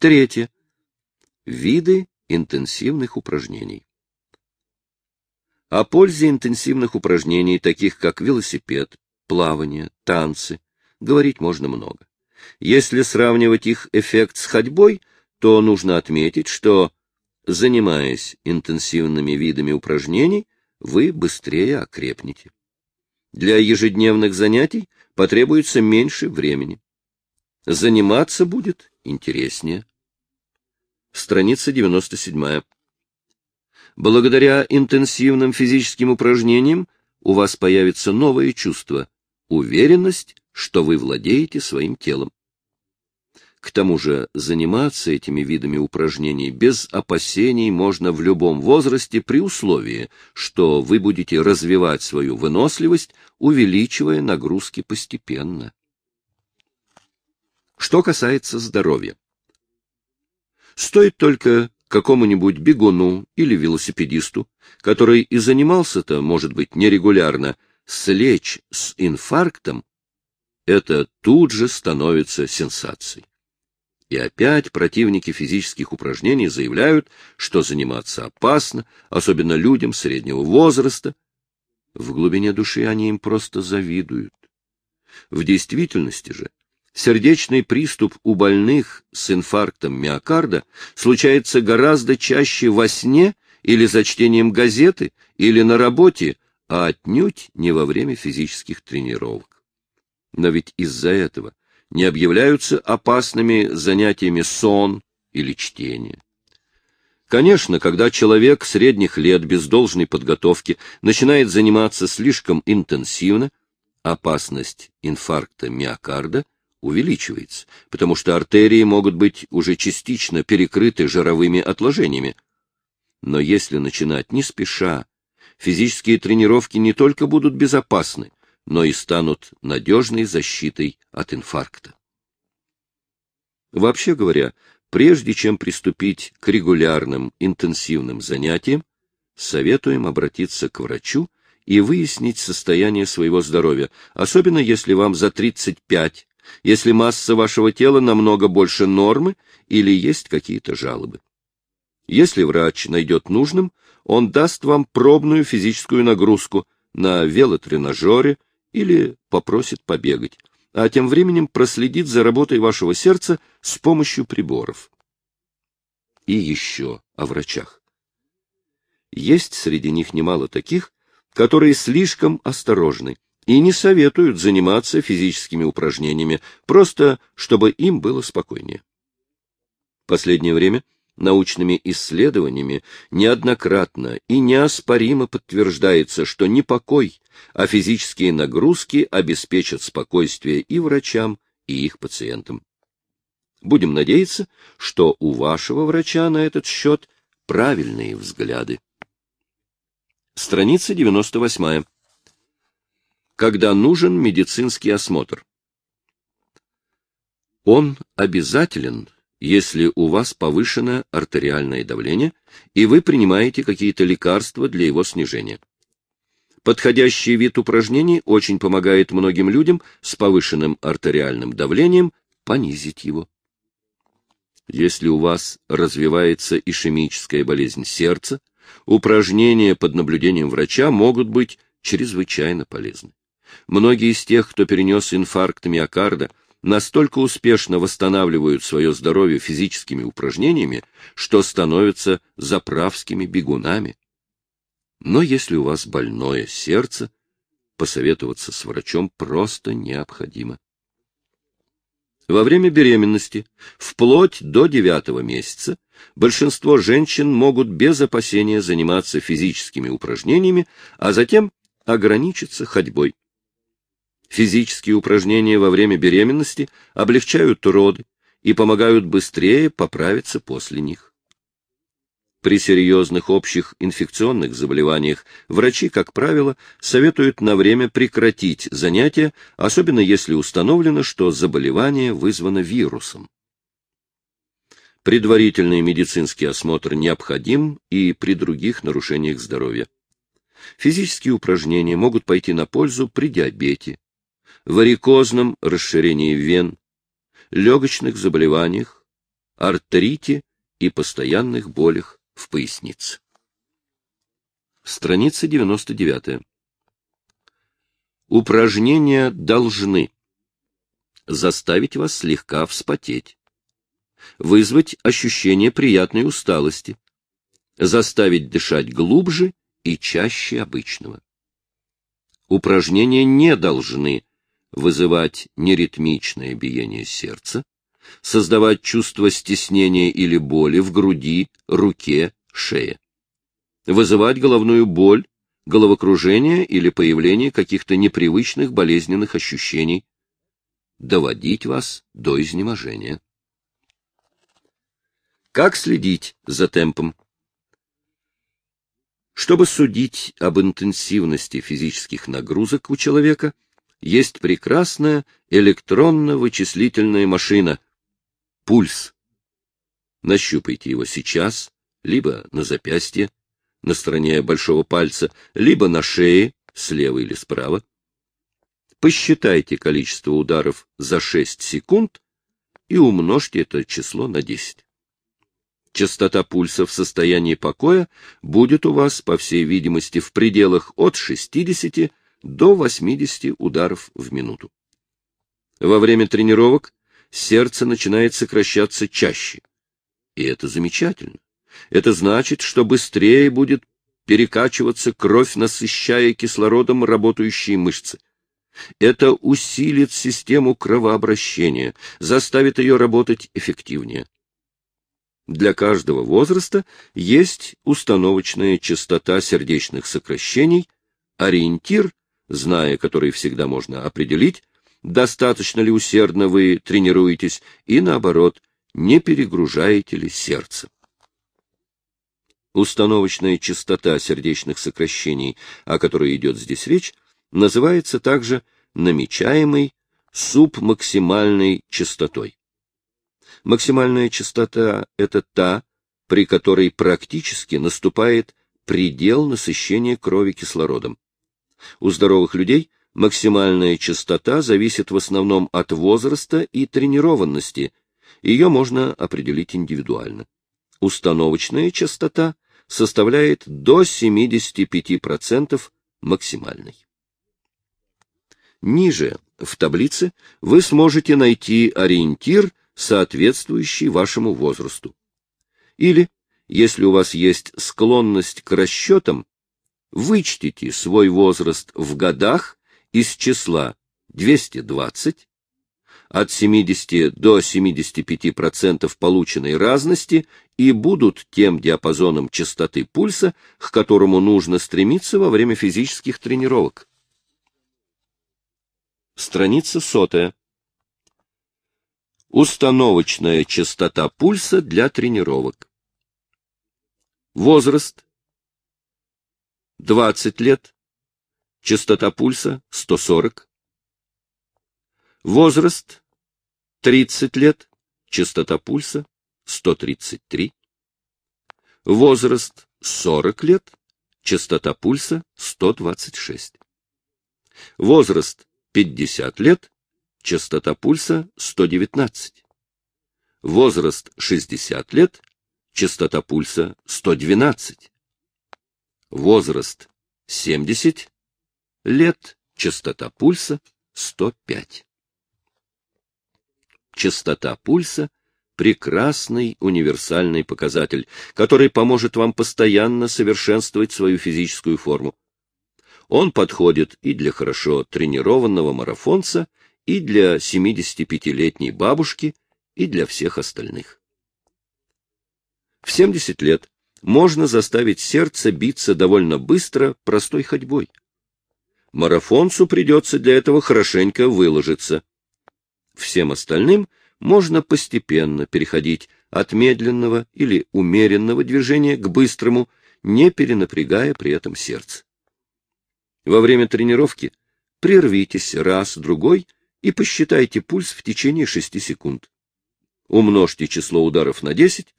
Третье. Виды интенсивных упражнений. О пользе интенсивных упражнений, таких как велосипед, плавание, танцы, говорить можно много. Если сравнивать их эффект с ходьбой, то нужно отметить, что, занимаясь интенсивными видами упражнений, вы быстрее окрепнете. Для ежедневных занятий потребуется меньше времени. Заниматься будет интереснее. Страница 97. Благодаря интенсивным физическим упражнениям у вас появится новое чувство — уверенность, что вы владеете своим телом. К тому же заниматься этими видами упражнений без опасений можно в любом возрасте при условии, что вы будете развивать свою выносливость, увеличивая нагрузки постепенно. Что касается здоровья. Стоит только какому-нибудь бегуну или велосипедисту, который и занимался-то, может быть, нерегулярно, слечь с инфарктом, это тут же становится сенсацией. И опять противники физических упражнений заявляют, что заниматься опасно, особенно людям среднего возраста. В глубине души они им просто завидуют. В действительности же сердечный приступ у больных с инфарктом миокарда случается гораздо чаще во сне или за чтением газеты, или на работе, а отнюдь не во время физических тренировок. Но ведь из-за этого не объявляются опасными занятиями сон или чтение. Конечно, когда человек средних лет без должной подготовки начинает заниматься слишком интенсивно, опасность инфаркта миокарда увеличивается, потому что артерии могут быть уже частично перекрыты жировыми отложениями. Но если начинать не спеша, физические тренировки не только будут безопасны, но и станут надежной защитой от инфаркта. Вообще говоря, прежде чем приступить к регулярным интенсивным занятиям, советуем обратиться к врачу и выяснить состояние своего здоровья, особенно если вам за 35, если масса вашего тела намного больше нормы или есть какие-то жалобы. Если врач найдет нужным, он даст вам пробную физическую нагрузку на велотренажере, или попросит побегать, а тем временем проследит за работой вашего сердца с помощью приборов. И еще о врачах. Есть среди них немало таких, которые слишком осторожны и не советуют заниматься физическими упражнениями, просто чтобы им было спокойнее. Последнее время научными исследованиями неоднократно и неоспоримо подтверждается, что не покой, а физические нагрузки обеспечат спокойствие и врачам, и их пациентам. Будем надеяться, что у вашего врача на этот счет правильные взгляды. Страница 98. Когда нужен медицинский осмотр? Он обязателен если у вас повышено артериальное давление, и вы принимаете какие-то лекарства для его снижения. Подходящий вид упражнений очень помогает многим людям с повышенным артериальным давлением понизить его. Если у вас развивается ишемическая болезнь сердца, упражнения под наблюдением врача могут быть чрезвычайно полезны. Многие из тех, кто перенес инфаркт миокарда, настолько успешно восстанавливают свое здоровье физическими упражнениями, что становятся заправскими бегунами. Но если у вас больное сердце, посоветоваться с врачом просто необходимо. Во время беременности, вплоть до девятого месяца, большинство женщин могут без опасения заниматься физическими упражнениями, а затем ограничиться ходьбой. Физические упражнения во время беременности облегчают роды и помогают быстрее поправиться после них. При серьезных общих инфекционных заболеваниях врачи, как правило, советуют на время прекратить занятия, особенно если установлено, что заболевание вызвано вирусом. Предварительный медицинский осмотр необходим и при других нарушениях здоровья. Физические упражнения могут пойти на пользу при диабете, варикозном расширении вен, легочных заболеваниях, артрите и постоянных болях в пояснице. Страница 99. Упражнения должны заставить вас слегка вспотеть, вызвать ощущение приятной усталости, заставить дышать глубже и чаще обычного. Упражнения не должны вызывать неритмичное биение сердца, создавать чувство стеснения или боли в груди, руке, шее, вызывать головную боль, головокружение или появление каких-то непривычных болезненных ощущений, доводить вас до изнеможения. Как следить за темпом? Чтобы судить об интенсивности физических нагрузок у человека, есть прекрасная электронно-вычислительная машина — пульс. Нащупайте его сейчас, либо на запястье, на стороне большого пальца, либо на шее, слева или справа. Посчитайте количество ударов за 6 секунд и умножьте это число на 10. Частота пульса в состоянии покоя будет у вас, по всей видимости, в пределах от 60 до 80 ударов в минуту. Во время тренировок сердце начинает сокращаться чаще. И это замечательно. Это значит, что быстрее будет перекачиваться кровь, насыщая кислородом работающие мышцы. Это усилит систему кровообращения, заставит ее работать эффективнее. Для каждого возраста есть установочная частота сердечных сокращений, ориентир, зная который всегда можно определить, достаточно ли усердно вы тренируетесь и, наоборот, не перегружаете ли сердце. Установочная частота сердечных сокращений, о которой идет здесь речь, называется также намечаемой субмаксимальной частотой. Максимальная частота — это та, при которой практически наступает предел насыщения крови кислородом. У здоровых людей максимальная частота зависит в основном от возраста и тренированности, ее можно определить индивидуально. Установочная частота составляет до 75% максимальной. Ниже в таблице вы сможете найти ориентир соответствующий вашему возрасту. Или, если у вас есть склонность к расчетам, вычтите свой возраст в годах из числа 220, от 70 до 75% полученной разности и будут тем диапазоном частоты пульса, к которому нужно стремиться во время физических тренировок. Страница сотая. Установочная частота пульса для тренировок. Возраст 20 лет. Частота пульса 140. Возраст 30 лет. Частота пульса 133. Возраст 40 лет. Частота пульса 126. Возраст 50 лет. Частота пульса 119. Возраст 60 лет. Частота пульса 112. Возраст 70 лет. Частота пульса 105. Частота пульса — прекрасный универсальный показатель, который поможет вам постоянно совершенствовать свою физическую форму. Он подходит и для хорошо тренированного марафонца, и для 75-летней бабушки, и для всех остальных. В 70 лет можно заставить сердце биться довольно быстро простой ходьбой. Марафонцу придется для этого хорошенько выложиться. Всем остальным можно постепенно переходить от медленного или умеренного движения к быстрому, не перенапрягая при этом сердце. Во время тренировки прервитесь раз-другой и посчитайте пульс в течение 6 секунд. Умножьте число ударов на 10,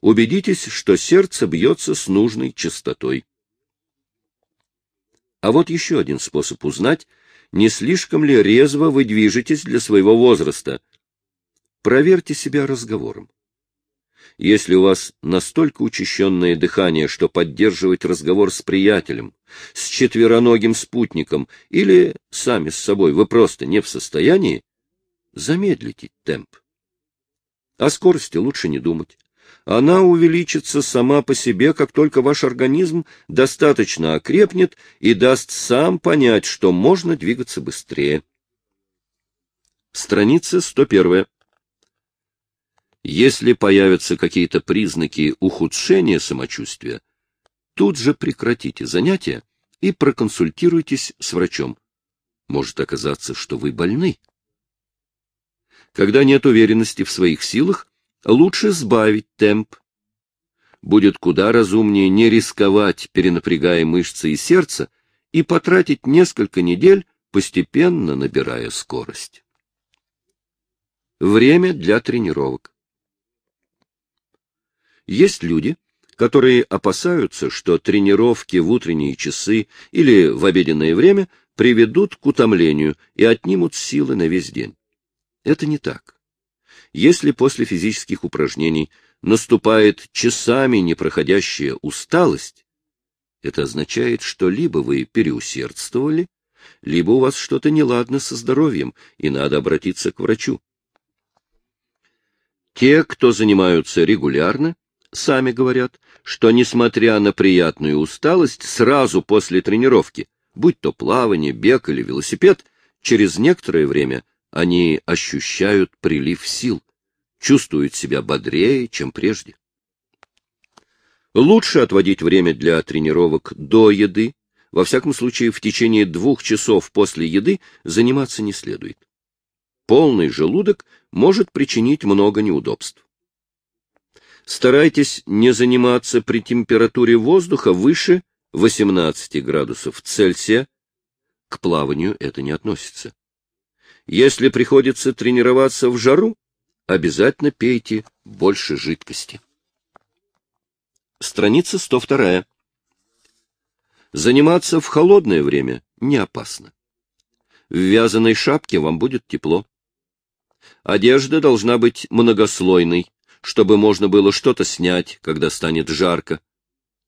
убедитесь, что сердце бьется с нужной частотой. А вот еще один способ узнать, не слишком ли резво вы движетесь для своего возраста. Проверьте себя разговором. Если у вас настолько учащенное дыхание, что поддерживать разговор с приятелем, с четвероногим спутником или сами с собой вы просто не в состоянии, замедлите темп. О скорости лучше не думать. Она увеличится сама по себе, как только ваш организм достаточно окрепнет и даст сам понять, что можно двигаться быстрее. Страница 101. Если появятся какие-то признаки ухудшения самочувствия, тут же прекратите занятия и проконсультируйтесь с врачом. Может оказаться, что вы больны. Когда нет уверенности в своих силах, лучше сбавить темп. Будет куда разумнее не рисковать, перенапрягая мышцы и сердце, и потратить несколько недель, постепенно набирая скорость. Время для тренировок. Есть люди, которые опасаются, что тренировки в утренние часы или в обеденное время приведут к утомлению и отнимут силы на весь день. Это не так. Если после физических упражнений наступает часами непроходящая усталость, это означает, что либо вы переусердствовали, либо у вас что-то неладно со здоровьем, и надо обратиться к врачу. Те, кто занимаются регулярно, сами говорят, что, несмотря на приятную усталость, сразу после тренировки, будь то плавание, бег или велосипед, через некоторое время они ощущают прилив сил, чувствуют себя бодрее, чем прежде. Лучше отводить время для тренировок до еды, во всяком случае в течение двух часов после еды заниматься не следует. Полный желудок может причинить много неудобств. Старайтесь не заниматься при температуре воздуха выше 18 градусов Цельсия. К плаванию это не относится. Если приходится тренироваться в жару, обязательно пейте больше жидкости. Страница 102. Заниматься в холодное время не опасно. В вязаной шапке вам будет тепло. Одежда должна быть многослойной, чтобы можно было что-то снять, когда станет жарко.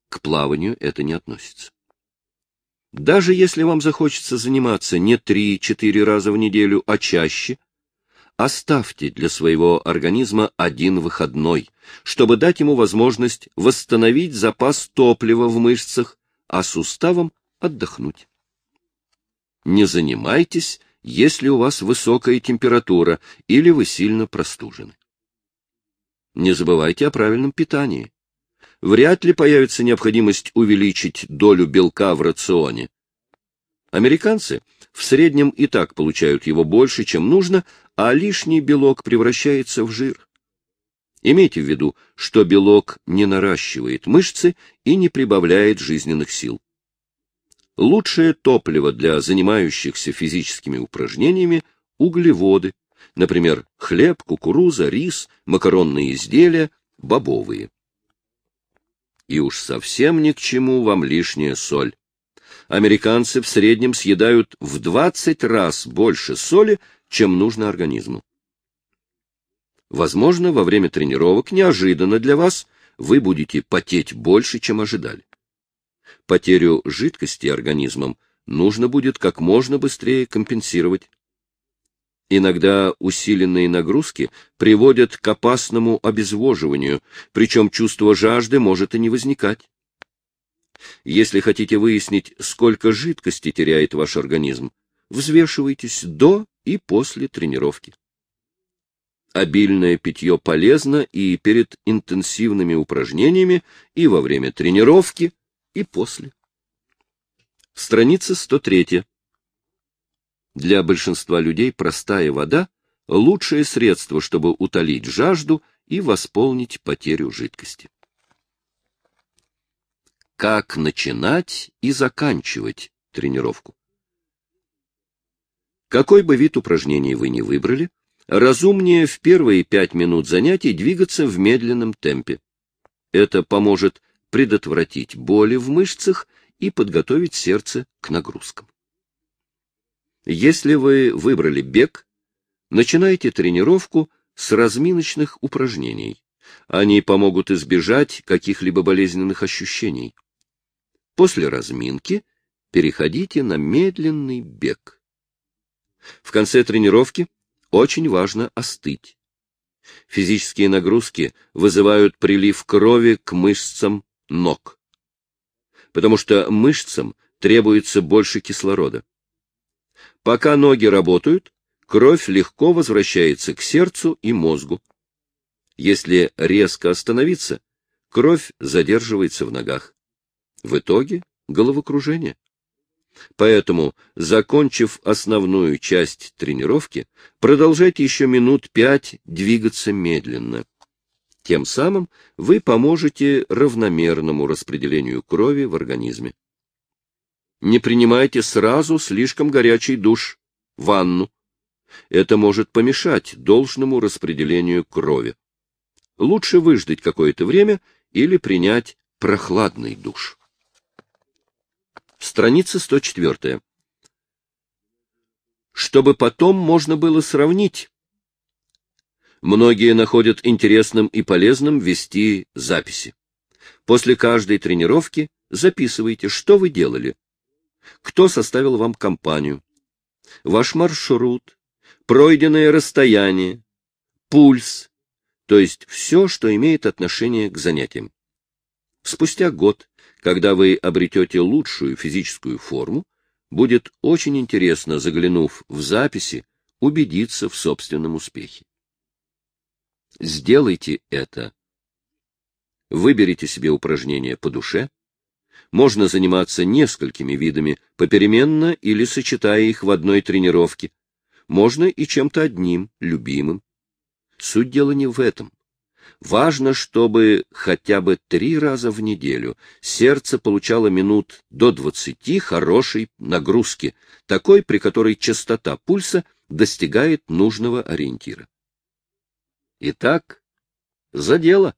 К плаванию это не относится. Даже если вам захочется заниматься не три-четыре раза в неделю, а чаще, оставьте для своего организма один выходной, чтобы дать ему возможность восстановить запас топлива в мышцах, а суставам отдохнуть. Не занимайтесь, если у вас высокая температура или вы сильно простужены. Не забывайте о правильном питании. Вряд ли появится необходимость увеличить долю белка в рационе. Американцы в среднем и так получают его больше, чем нужно, а лишний белок превращается в жир. Имейте в виду, что белок не наращивает мышцы и не прибавляет жизненных сил. Лучшее топливо для занимающихся физическими упражнениями – углеводы, например, хлеб, кукуруза, рис, макаронные изделия, бобовые. И уж совсем ни к чему вам лишняя соль. Американцы в среднем съедают в 20 раз больше соли, чем нужно организму. Возможно, во время тренировок неожиданно для вас вы будете потеть больше, чем ожидали. Потерю жидкости организмом нужно будет как можно быстрее компенсировать. Иногда усиленные нагрузки приводят к опасному обезвоживанию, причем чувство жажды может и не возникать. Если хотите выяснить, сколько жидкости теряет ваш организм, взвешивайтесь до и после тренировки. Обильное питье полезно и перед интенсивными упражнениями, и во время тренировки, и после. Страница 103. Для большинства людей простая вода – лучшее средство, чтобы утолить жажду и восполнить потерю жидкости. Как начинать и заканчивать тренировку? Какой бы вид упражнений вы ни выбрали, разумнее в первые пять минут занятий двигаться в медленном темпе. Это поможет предотвратить боли в мышцах и подготовить сердце к нагрузкам. Если вы выбрали бег, начинайте тренировку с разминочных упражнений, Они помогут избежать каких-либо болезненных ощущений. После разминки переходите на медленный бег. В конце тренировки очень важно остыть. Физические нагрузки вызывают прилив крови к мышцам ног, потому что мышцам требуется больше кислорода. Пока ноги работают, кровь легко возвращается к сердцу и мозгу. Если резко остановиться, кровь задерживается в ногах. В итоге головокружение. Поэтому, закончив основную часть тренировки, продолжайте еще минут пять двигаться медленно. Тем самым вы поможете равномерному распределению крови в организме. Не принимайте сразу слишком горячий душ, ванну. Это может помешать должному распределению крови. Лучше выждать какое-то время или принять прохладный душ. Страница 104. Чтобы потом можно было сравнить. Многие находят интересным и полезным вести записи. После каждой тренировки записывайте, что вы делали, кто составил вам компанию, ваш маршрут, пройденное расстояние, пульс, то есть все, что имеет отношение к занятиям. Спустя год когда вы обретете лучшую физическую форму, будет очень интересно, заглянув в записи, убедиться в собственном успехе. Сделайте это. Выберите себе упражнения по душе. Можно заниматься несколькими видами попеременно или сочетая их в одной тренировке. Можно и чем-то одним, любимым. Суть дела не в этом. Важно, чтобы хотя бы три раза в неделю сердце получало минут до двадцати хорошей нагрузки, такой, при которой частота пульса достигает нужного ориентира. Итак, за дело.